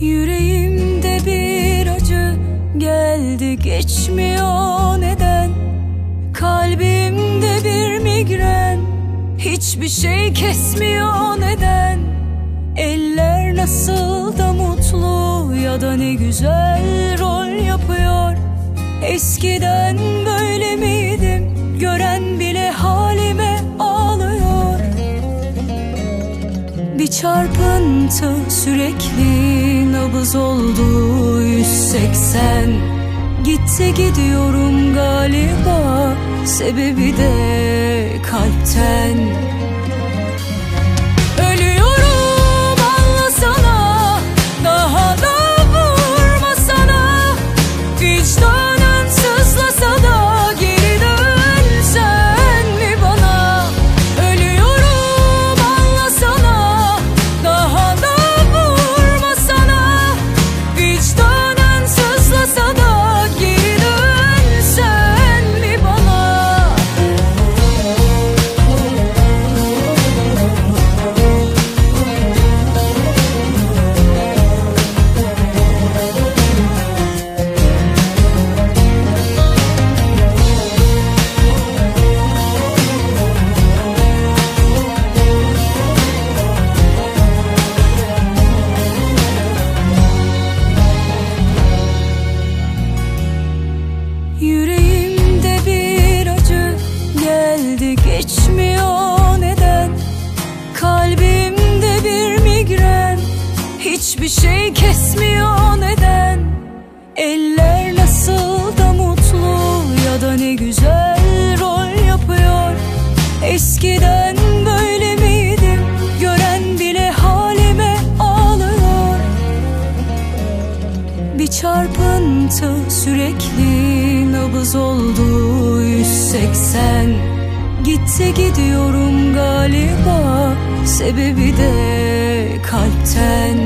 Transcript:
Yüreğimde bir acı geldi geçmiyor neden? Kalbimde bir migren hiçbir şey kesmiyor neden? Eller nasıl da mutlu ya da ne güzel rol yapıyor? Eskiden böyle miydim Bir çarpıntı sürekli nabız oldu 180 Gitti gidiyorum galiba sebebi de kalpten hiçbir şey kesmiyor neden? Eller nasıl da mutlu ya da ne güzel rol yapıyor. Eskiden böyle miydim? Gören bile halime ağlıyor. Bir çarpıntı sürekli nabız oldu 180 Gitti gidiyorum galiba sebebi de kalpten